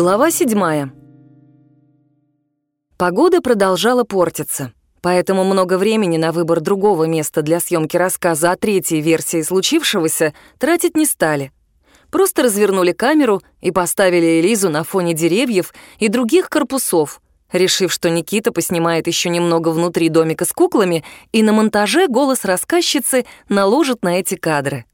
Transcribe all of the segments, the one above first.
Глава седьмая. Погода продолжала портиться, поэтому много времени на выбор другого места для съемки рассказа о третьей версии случившегося тратить не стали. Просто развернули камеру и поставили Элизу на фоне деревьев и других корпусов, решив, что Никита поснимает еще немного внутри домика с куклами и на монтаже голос рассказчицы наложит на эти кадры.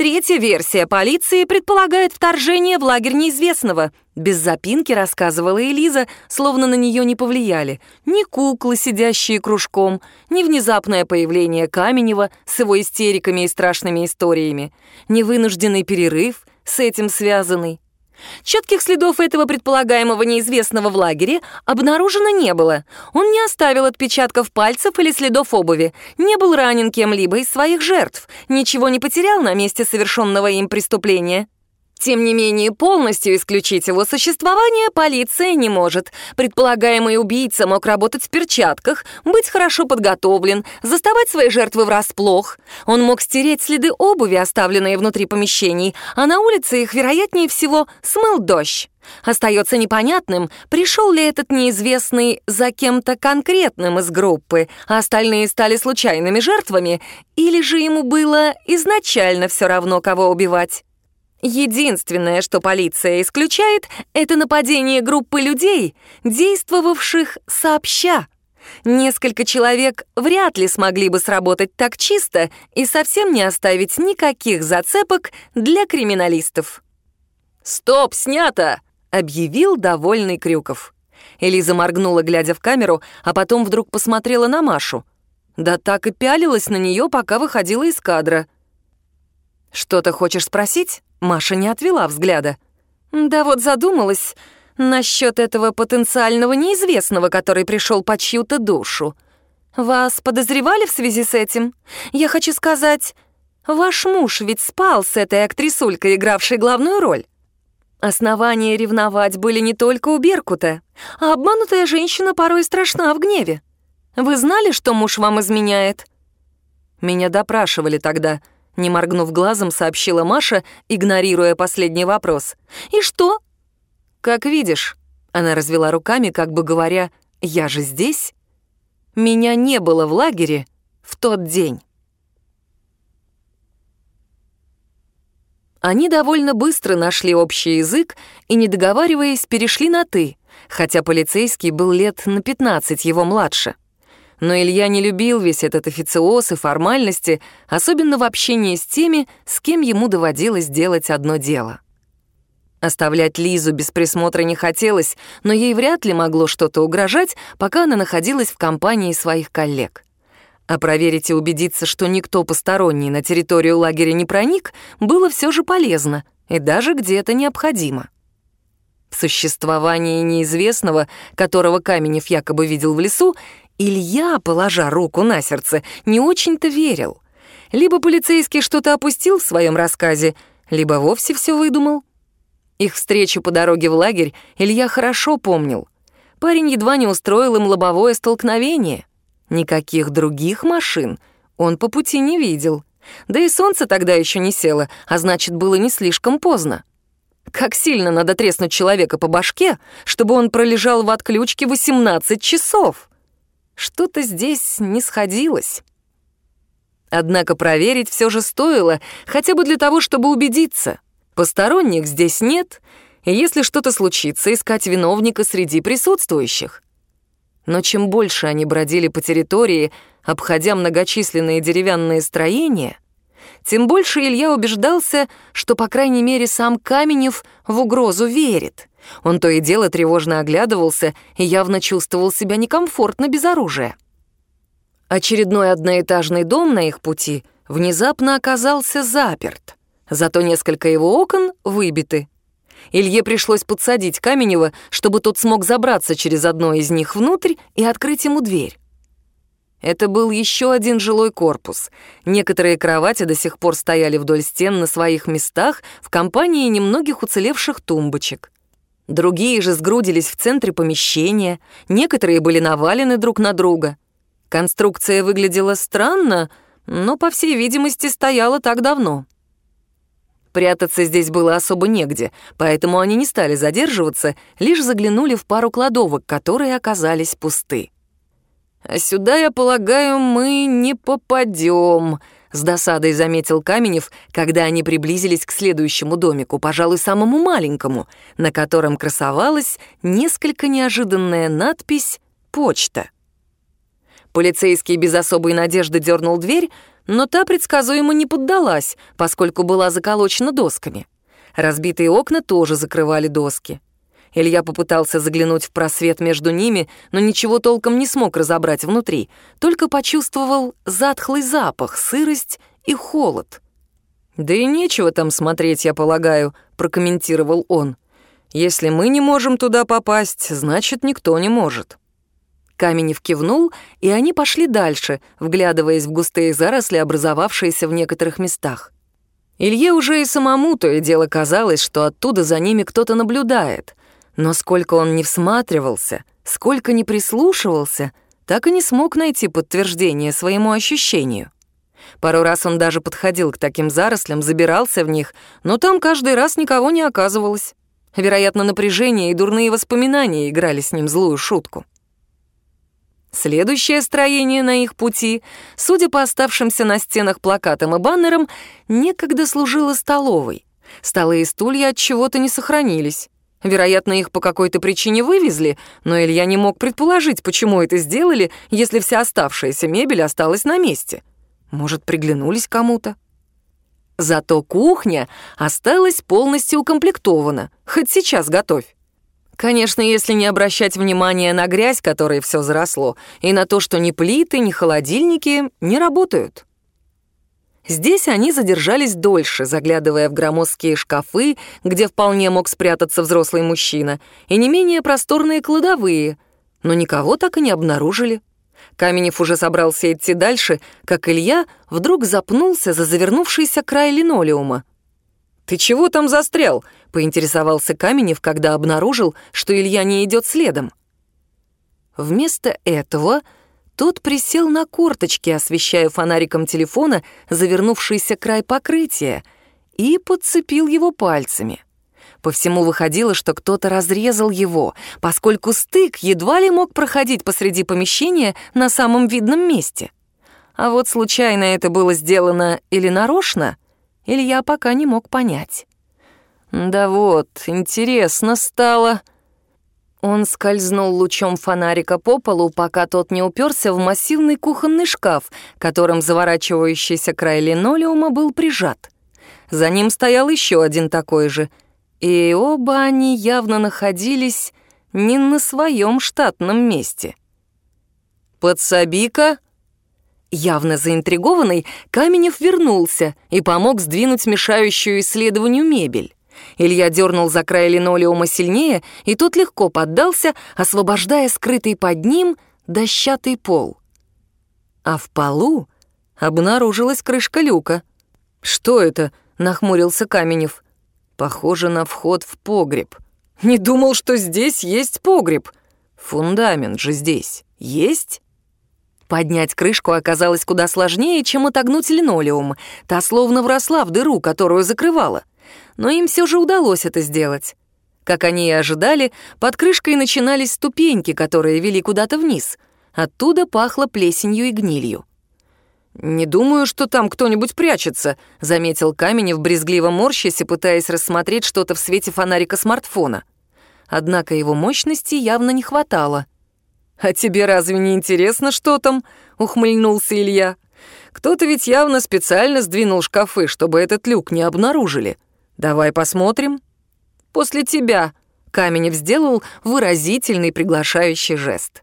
Третья версия полиции предполагает вторжение в лагерь неизвестного. Без запинки рассказывала Элиза, словно на нее не повлияли. Ни куклы, сидящие кружком, ни внезапное появление Каменева с его истериками и страшными историями, ни вынужденный перерыв с этим связанный. Четких следов этого предполагаемого неизвестного в лагере обнаружено не было. Он не оставил отпечатков пальцев или следов обуви, не был ранен кем-либо из своих жертв, ничего не потерял на месте совершенного им преступления. Тем не менее, полностью исключить его существование полиция не может. Предполагаемый убийца мог работать в перчатках, быть хорошо подготовлен, заставать свои жертвы врасплох. Он мог стереть следы обуви, оставленные внутри помещений, а на улице их, вероятнее всего, смыл дождь. Остается непонятным, пришел ли этот неизвестный за кем-то конкретным из группы, а остальные стали случайными жертвами, или же ему было изначально все равно, кого убивать. Единственное, что полиция исключает, это нападение группы людей, действовавших сообща. Несколько человек вряд ли смогли бы сработать так чисто и совсем не оставить никаких зацепок для криминалистов. «Стоп, снято!» — объявил довольный Крюков. Элиза моргнула, глядя в камеру, а потом вдруг посмотрела на Машу. Да так и пялилась на нее, пока выходила из кадра. «Что-то хочешь спросить?» Маша не отвела взгляда. «Да вот задумалась насчет этого потенциального неизвестного, который пришел по чью-то душу. Вас подозревали в связи с этим? Я хочу сказать, ваш муж ведь спал с этой актрисулькой, игравшей главную роль. Основания ревновать были не только у Беркута, а обманутая женщина порой страшна в гневе. Вы знали, что муж вам изменяет?» Меня допрашивали тогда — не моргнув глазом, сообщила Маша, игнорируя последний вопрос. «И что?» «Как видишь», — она развела руками, как бы говоря, «я же здесь». «Меня не было в лагере в тот день». Они довольно быстро нашли общий язык и, не договариваясь, перешли на «ты», хотя полицейский был лет на 15 его младше. Но Илья не любил весь этот официоз и формальности, особенно в общении с теми, с кем ему доводилось делать одно дело. Оставлять Лизу без присмотра не хотелось, но ей вряд ли могло что-то угрожать, пока она находилась в компании своих коллег. А проверить и убедиться, что никто посторонний на территорию лагеря не проник, было все же полезно и даже где-то необходимо. В существование неизвестного, которого Каменев якобы видел в лесу, Илья, положа руку на сердце, не очень-то верил. Либо полицейский что-то опустил в своем рассказе, либо вовсе все выдумал. Их встречу по дороге в лагерь Илья хорошо помнил. Парень едва не устроил им лобовое столкновение. Никаких других машин он по пути не видел. Да и солнце тогда еще не село, а значит, было не слишком поздно. Как сильно надо треснуть человека по башке, чтобы он пролежал в отключке 18 часов? Что-то здесь не сходилось. Однако проверить все же стоило, хотя бы для того, чтобы убедиться. Посторонних здесь нет, и если что-то случится, искать виновника среди присутствующих. Но чем больше они бродили по территории, обходя многочисленные деревянные строения, тем больше Илья убеждался, что, по крайней мере, сам Каменев в угрозу верит. Он то и дело тревожно оглядывался и явно чувствовал себя некомфортно без оружия. Очередной одноэтажный дом на их пути внезапно оказался заперт, зато несколько его окон выбиты. Илье пришлось подсадить Каменева, чтобы тот смог забраться через одно из них внутрь и открыть ему дверь. Это был еще один жилой корпус. Некоторые кровати до сих пор стояли вдоль стен на своих местах в компании немногих уцелевших тумбочек. Другие же сгрудились в центре помещения, некоторые были навалены друг на друга. Конструкция выглядела странно, но, по всей видимости, стояла так давно. Прятаться здесь было особо негде, поэтому они не стали задерживаться, лишь заглянули в пару кладовок, которые оказались пусты. «А сюда, я полагаю, мы не попадем», — с досадой заметил Каменев, когда они приблизились к следующему домику, пожалуй, самому маленькому, на котором красовалась несколько неожиданная надпись «Почта». Полицейский без особой надежды дернул дверь, но та предсказуемо не поддалась, поскольку была заколочена досками. Разбитые окна тоже закрывали доски. Илья попытался заглянуть в просвет между ними, но ничего толком не смог разобрать внутри, только почувствовал затхлый запах, сырость и холод. «Да и нечего там смотреть, я полагаю», — прокомментировал он. «Если мы не можем туда попасть, значит, никто не может». Каменев кивнул, и они пошли дальше, вглядываясь в густые заросли, образовавшиеся в некоторых местах. Илье уже и самому то и дело казалось, что оттуда за ними кто-то наблюдает. Но сколько он не всматривался, сколько не прислушивался, так и не смог найти подтверждение своему ощущению. Пару раз он даже подходил к таким зарослям, забирался в них, но там каждый раз никого не оказывалось. Вероятно, напряжение и дурные воспоминания играли с ним злую шутку. Следующее строение на их пути, судя по оставшимся на стенах плакатам и баннерам, некогда служило столовой. Столы и стулья от чего-то не сохранились. Вероятно, их по какой-то причине вывезли, но Илья не мог предположить, почему это сделали, если вся оставшаяся мебель осталась на месте. Может, приглянулись кому-то? Зато кухня осталась полностью укомплектована. Хоть сейчас готовь. Конечно, если не обращать внимания на грязь, которой все заросло, и на то, что ни плиты, ни холодильники не работают. Здесь они задержались дольше, заглядывая в громоздкие шкафы, где вполне мог спрятаться взрослый мужчина, и не менее просторные кладовые, но никого так и не обнаружили. Каменев уже собрался идти дальше, как Илья вдруг запнулся за завернувшийся край линолеума. «Ты чего там застрял?» — поинтересовался Каменев, когда обнаружил, что Илья не идет следом. Вместо этого тот присел на корточки, освещая фонариком телефона завернувшийся край покрытия, и подцепил его пальцами. По всему выходило, что кто-то разрезал его, поскольку стык едва ли мог проходить посреди помещения на самом видном месте. А вот случайно это было сделано или нарочно — Илья пока не мог понять. «Да вот, интересно стало». Он скользнул лучом фонарика по полу, пока тот не уперся в массивный кухонный шкаф, которым заворачивающийся край линолеума был прижат. За ним стоял еще один такой же, и оба они явно находились не на своем штатном месте. «Подсоби-ка», Явно заинтригованный, Каменев вернулся и помог сдвинуть мешающую исследованию мебель. Илья дернул за край линолеума сильнее, и тот легко поддался, освобождая скрытый под ним дощатый пол. А в полу обнаружилась крышка люка. «Что это?» — нахмурился Каменев. «Похоже на вход в погреб. Не думал, что здесь есть погреб. Фундамент же здесь есть?» Поднять крышку оказалось куда сложнее, чем отогнуть линолеум. Та словно вросла в дыру, которую закрывала. Но им все же удалось это сделать. Как они и ожидали, под крышкой начинались ступеньки, которые вели куда-то вниз. Оттуда пахло плесенью и гнилью. «Не думаю, что там кто-нибудь прячется», — заметил Каменев, брезгливо морщась и пытаясь рассмотреть что-то в свете фонарика смартфона. Однако его мощности явно не хватало. «А тебе разве не интересно, что там?» — ухмыльнулся Илья. «Кто-то ведь явно специально сдвинул шкафы, чтобы этот люк не обнаружили. Давай посмотрим». «После тебя», — Каменев сделал выразительный приглашающий жест.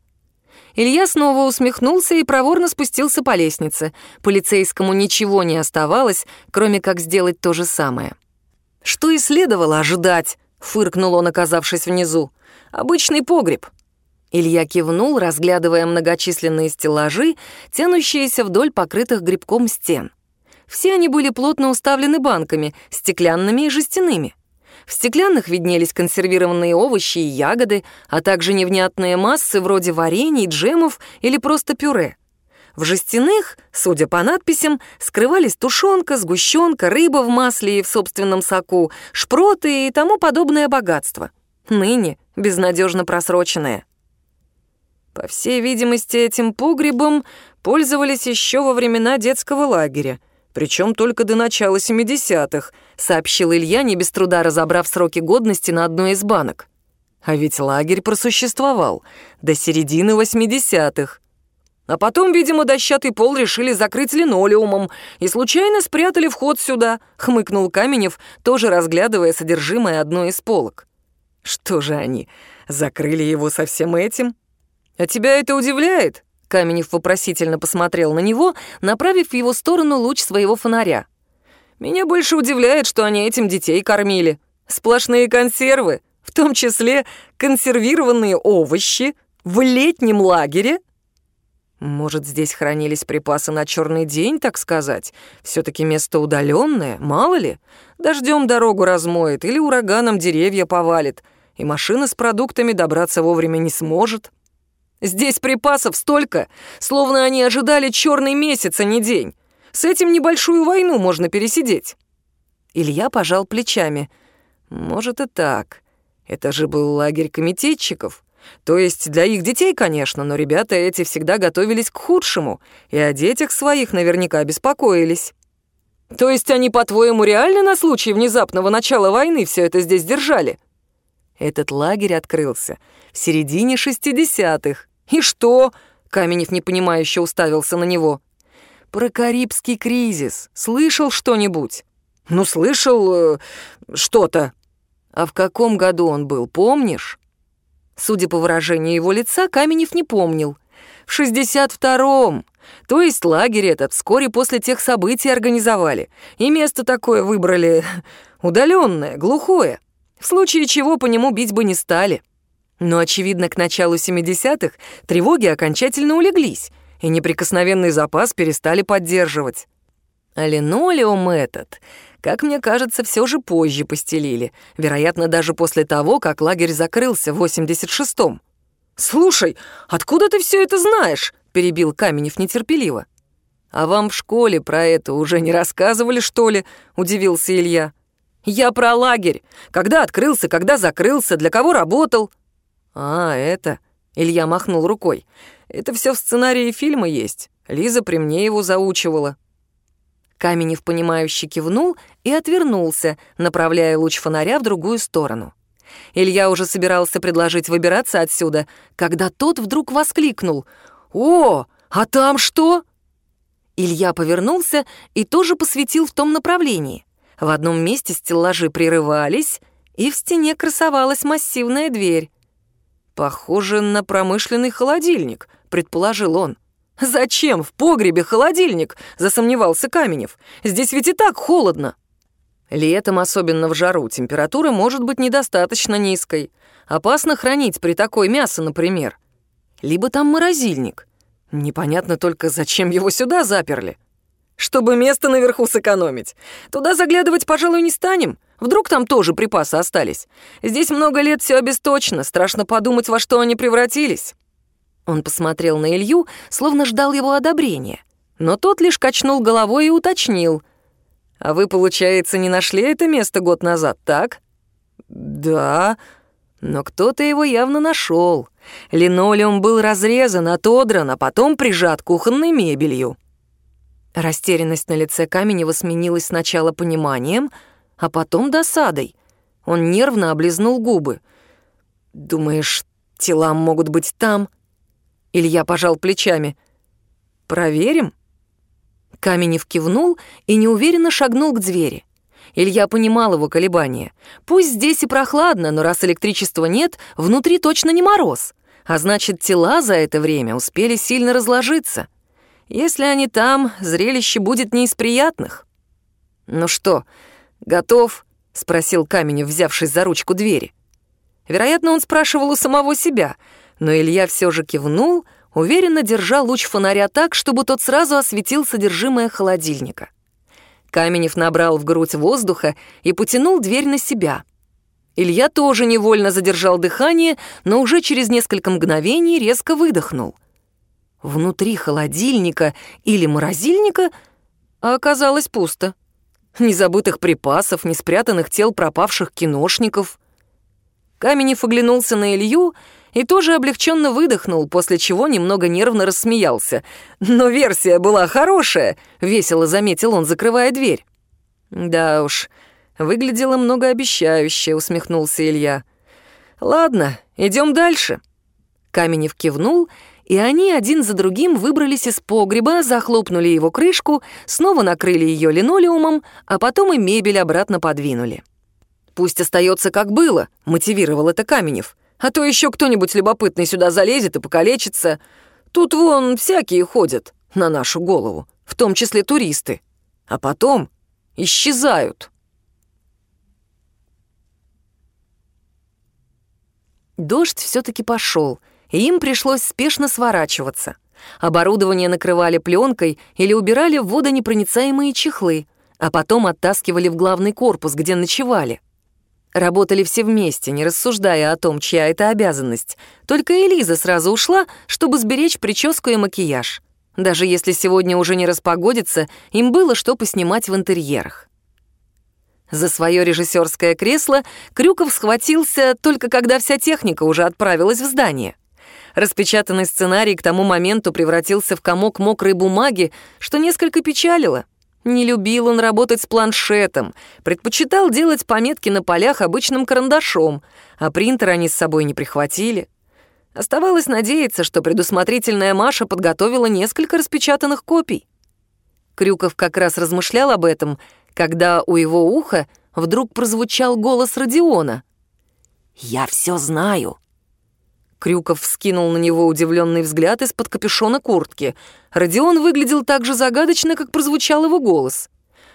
Илья снова усмехнулся и проворно спустился по лестнице. Полицейскому ничего не оставалось, кроме как сделать то же самое. «Что и следовало ожидать», — фыркнул он, оказавшись внизу. «Обычный погреб. Илья кивнул, разглядывая многочисленные стеллажи, тянущиеся вдоль покрытых грибком стен. Все они были плотно уставлены банками, стеклянными и жестяными. В стеклянных виднелись консервированные овощи и ягоды, а также невнятные массы вроде варений, джемов или просто пюре. В жестяных, судя по надписям, скрывались тушенка, сгущенка, рыба в масле и в собственном соку, шпроты и тому подобное богатство. Ныне безнадежно просроченное. По всей видимости, этим погребом пользовались еще во времена детского лагеря, причем только до начала 70-х, сообщил Илья, не без труда разобрав сроки годности на одной из банок. А ведь лагерь просуществовал до середины 80-х. А потом, видимо, дощатый пол решили закрыть линолеумом и случайно спрятали вход сюда, хмыкнул Каменев, тоже разглядывая содержимое одной из полок. Что же они, закрыли его со всем этим? А тебя это удивляет? Каменев вопросительно посмотрел на него, направив в его сторону луч своего фонаря. «Меня больше удивляет, что они этим детей кормили. Сплошные консервы, в том числе консервированные овощи, в летнем лагере». Может, здесь хранились припасы на черный день, так сказать? все таки место удаленное, мало ли? Дождем дорогу размоет или ураганом деревья повалит, и машина с продуктами добраться вовремя не сможет. Здесь припасов столько, словно они ожидали черный месяц, а не день. С этим небольшую войну можно пересидеть. Илья пожал плечами. Может и так. Это же был лагерь комитетчиков. То есть для их детей, конечно, но ребята эти всегда готовились к худшему, и о детях своих наверняка беспокоились. То есть они, по-твоему, реально на случай внезапного начала войны все это здесь держали? Этот лагерь открылся в середине 60-х. И что? Каменев непонимающе уставился на него. Про Карибский кризис. Слышал что-нибудь? Ну, слышал э, что-то. А в каком году он был, помнишь? Судя по выражению его лица, Каменев не помнил. В 62-м. То есть лагерь этот вскоре после тех событий организовали. И место такое выбрали удаленное, глухое. В случае чего по нему бить бы не стали. Но, очевидно, к началу 70-х тревоги окончательно улеглись, и неприкосновенный запас перестали поддерживать. А линолеум этот, как мне кажется, все же позже постелили, вероятно, даже после того, как лагерь закрылся в 86-м. «Слушай, откуда ты все это знаешь?» — перебил Каменев нетерпеливо. «А вам в школе про это уже не рассказывали, что ли?» — удивился Илья. «Я про лагерь. Когда открылся, когда закрылся, для кого работал?» «А, это...» — Илья махнул рукой. «Это все в сценарии фильма есть. Лиза при мне его заучивала». Каменев, понимающе кивнул и отвернулся, направляя луч фонаря в другую сторону. Илья уже собирался предложить выбираться отсюда, когда тот вдруг воскликнул. «О, а там что?» Илья повернулся и тоже посветил в том направлении. В одном месте стеллажи прерывались, и в стене красовалась массивная дверь. «Похоже на промышленный холодильник», — предположил он. «Зачем в погребе холодильник?» — засомневался Каменев. «Здесь ведь и так холодно». Летом, особенно в жару, температура может быть недостаточно низкой. Опасно хранить при такой мясо, например. Либо там морозильник. Непонятно только, зачем его сюда заперли. Чтобы место наверху сэкономить. Туда заглядывать, пожалуй, не станем. Вдруг там тоже припасы остались? Здесь много лет все обесточено, страшно подумать, во что они превратились». Он посмотрел на Илью, словно ждал его одобрения. Но тот лишь качнул головой и уточнил. «А вы, получается, не нашли это место год назад, так?» «Да, но кто-то его явно нашел. Линолеум был разрезан, отодран, а потом прижат кухонной мебелью». Растерянность на лице Каменева сменилась сначала пониманием — а потом досадой. Он нервно облизнул губы. «Думаешь, тела могут быть там?» Илья пожал плечами. «Проверим?» Каменев кивнул и неуверенно шагнул к двери. Илья понимал его колебания. Пусть здесь и прохладно, но раз электричества нет, внутри точно не мороз. А значит, тела за это время успели сильно разложиться. Если они там, зрелище будет не из приятных. «Ну что, «Готов?» — спросил Каменев, взявшись за ручку двери. Вероятно, он спрашивал у самого себя, но Илья все же кивнул, уверенно держа луч фонаря так, чтобы тот сразу осветил содержимое холодильника. Каменев набрал в грудь воздуха и потянул дверь на себя. Илья тоже невольно задержал дыхание, но уже через несколько мгновений резко выдохнул. Внутри холодильника или морозильника оказалось пусто. Ни забытых припасов, ни спрятанных тел пропавших киношников. Каменев оглянулся на Илью и тоже облегченно выдохнул, после чего немного нервно рассмеялся. «Но версия была хорошая», — весело заметил он, закрывая дверь. «Да уж, выглядело многообещающе», — усмехнулся Илья. «Ладно, идем дальше». Каменев кивнул, и они один за другим выбрались из погреба, захлопнули его крышку, снова накрыли ее линолеумом, а потом и мебель обратно подвинули. «Пусть остается как было», — мотивировал это Каменев. «А то еще кто-нибудь любопытный сюда залезет и покалечится. Тут вон всякие ходят на нашу голову, в том числе туристы. А потом исчезают». Дождь все-таки пошел, и им пришлось спешно сворачиваться. Оборудование накрывали пленкой или убирали в водонепроницаемые чехлы, а потом оттаскивали в главный корпус, где ночевали. Работали все вместе, не рассуждая о том, чья это обязанность. Только Элиза сразу ушла, чтобы сберечь прическу и макияж. Даже если сегодня уже не распогодится, им было что поснимать в интерьерах. За свое режиссерское кресло Крюков схватился только когда вся техника уже отправилась в здание. Распечатанный сценарий к тому моменту превратился в комок мокрой бумаги, что несколько печалило. Не любил он работать с планшетом, предпочитал делать пометки на полях обычным карандашом, а принтер они с собой не прихватили. Оставалось надеяться, что предусмотрительная Маша подготовила несколько распечатанных копий. Крюков как раз размышлял об этом — когда у его уха вдруг прозвучал голос Родиона. «Я все знаю». Крюков вскинул на него удивленный взгляд из-под капюшона куртки. Родион выглядел так же загадочно, как прозвучал его голос.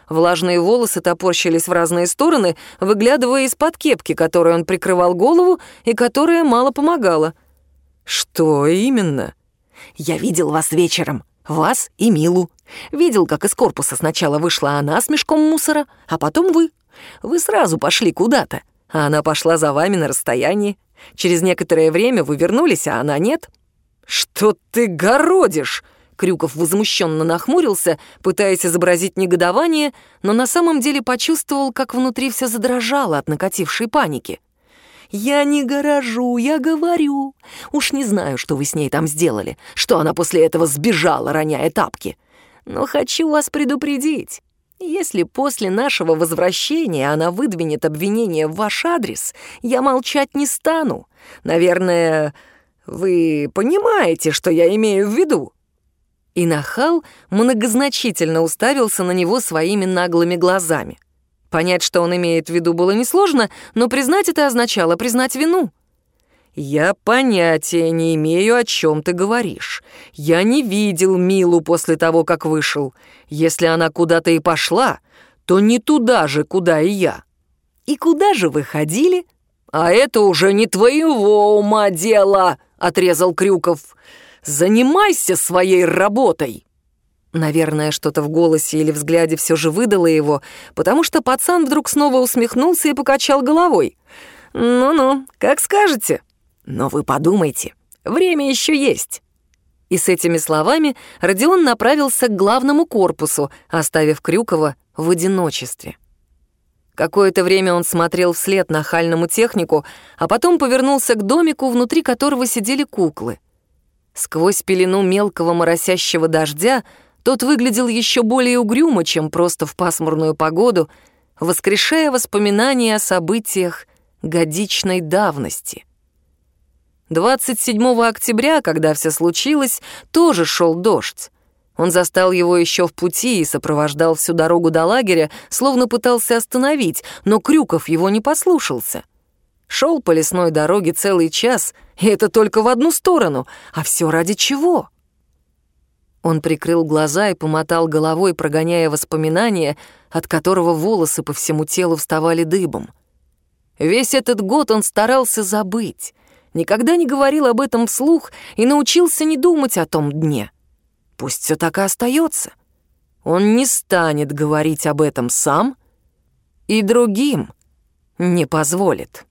Влажные волосы топорщились в разные стороны, выглядывая из-под кепки, которой он прикрывал голову и которая мало помогала. «Что именно?» «Я видел вас вечером», вас и Милу. Видел, как из корпуса сначала вышла она с мешком мусора, а потом вы. Вы сразу пошли куда-то, а она пошла за вами на расстоянии. Через некоторое время вы вернулись, а она нет. «Что ты городишь?» Крюков возмущенно нахмурился, пытаясь изобразить негодование, но на самом деле почувствовал, как внутри все задрожало от накатившей паники. «Я не горожу, я говорю. Уж не знаю, что вы с ней там сделали, что она после этого сбежала, роняя тапки. Но хочу вас предупредить. Если после нашего возвращения она выдвинет обвинение в ваш адрес, я молчать не стану. Наверное, вы понимаете, что я имею в виду?» И нахал многозначительно уставился на него своими наглыми глазами. Понять, что он имеет в виду, было несложно, но признать это означало признать вину. «Я понятия не имею, о чем ты говоришь. Я не видел Милу после того, как вышел. Если она куда-то и пошла, то не туда же, куда и я». «И куда же вы ходили?» «А это уже не твоего ума дело», — отрезал Крюков. «Занимайся своей работой». Наверное, что-то в голосе или взгляде все же выдало его, потому что пацан вдруг снова усмехнулся и покачал головой. «Ну-ну, как скажете. Но вы подумайте, время еще есть». И с этими словами Родион направился к главному корпусу, оставив Крюкова в одиночестве. Какое-то время он смотрел вслед нахальному технику, а потом повернулся к домику, внутри которого сидели куклы. Сквозь пелену мелкого моросящего дождя тот выглядел еще более угрюмо, чем просто в пасмурную погоду, воскрешая воспоминания о событиях годичной давности. 27 октября, когда все случилось, тоже шел дождь. Он застал его еще в пути и сопровождал всю дорогу до лагеря, словно пытался остановить, но Крюков его не послушался. Шел по лесной дороге целый час, и это только в одну сторону, а все ради чего? Он прикрыл глаза и помотал головой, прогоняя воспоминания, от которого волосы по всему телу вставали дыбом. Весь этот год он старался забыть, никогда не говорил об этом вслух и научился не думать о том дне. Пусть все так и остается. Он не станет говорить об этом сам и другим не позволит.